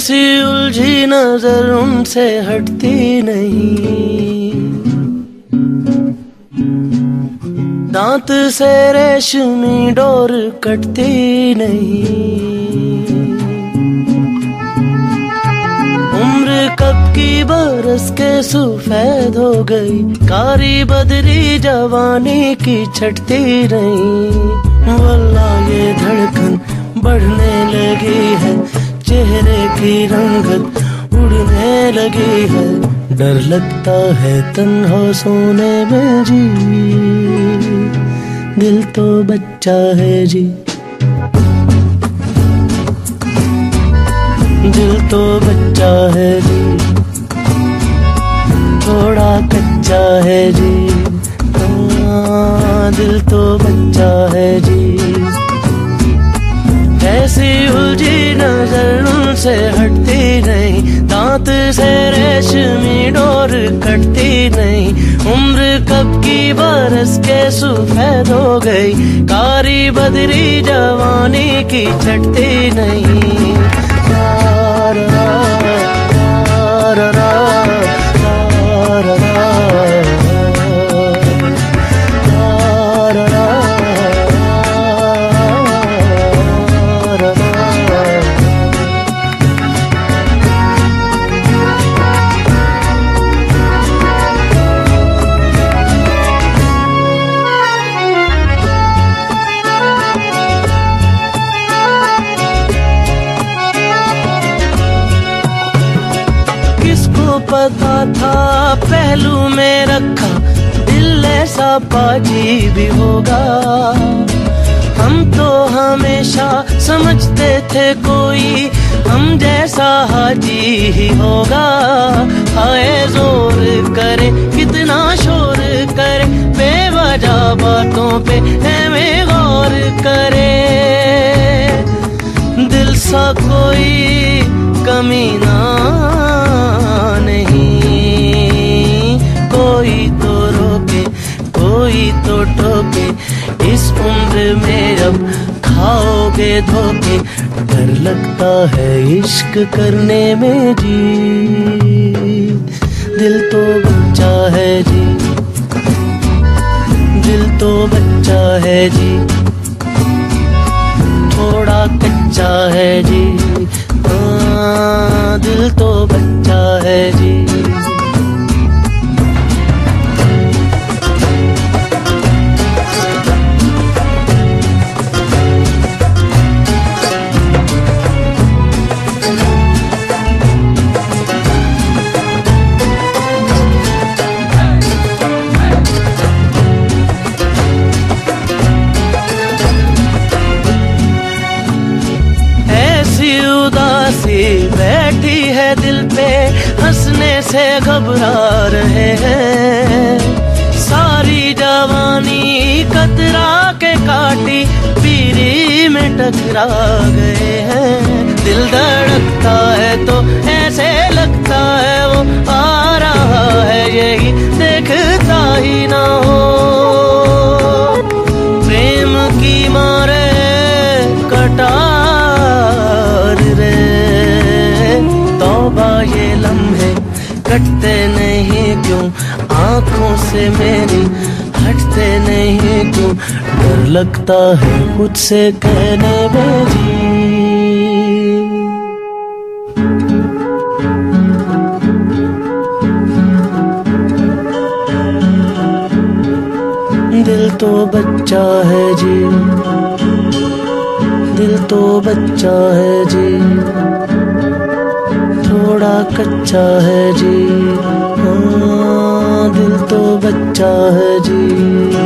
ऐसी उलझी नज़र उनसे हटती नहीं। दांत से रेशमी डोर कटती नहीं। उम्र कब की बरस के सुफेद हो गई। कारी बदरी जवानी की छटती नहीं। वल्ला ये धड़कन बढ़ने लगी है। चेहरे की रंगत उड़ने लगी है। डर लगता है तन्हा सोने में जी। दिल तो बच्चा है जी। दिल तो बच्चा है जी। थोड़ा कच्चा है जी। हाँ, दिल तो बच्चा है जी। ऐसी उलझी हटते हटती नहीं, दांत से रेशमी डोर कटती नहीं। उम्र कब की बरस के सुफेद हो गई, कारी बदरी जवानी की छटती नहीं। पता था, पहलू में रखा, दिल ऐसा पाजी भी होगा। हम तो हमेशा समझते थे कोई, हम जैसा हाजी ही होगा। हाय ज़ोर करे, कितना शोर करे, बेवजह बातों पे में अब खाओगे धोखे डर लगता है इश्क करने में जी। दिल तो बच्चा है जी। दिल तो बच्चा है जी। थोड़ा कच्चा है जी। आ, हाँ, दिल तो बच्चा है जी। से घबरा रहे हैं। सारी जवानी कतरा के काटी, पीरी में टकरा गए हैं। दिल धड़कता है तो ऐसे लगता है वो आ रहा है, यही देखता ही ना हो। कटते नहीं क्यों? आँखों से मेरी हटते नहीं क्यों? डर लगता है खुद से कहने में जी दिल तो बच्चा है जी। दिल तो बच्चा है जी। थोड़ा कच्चा है जी। हाँ दिल तो बच्चा है जी।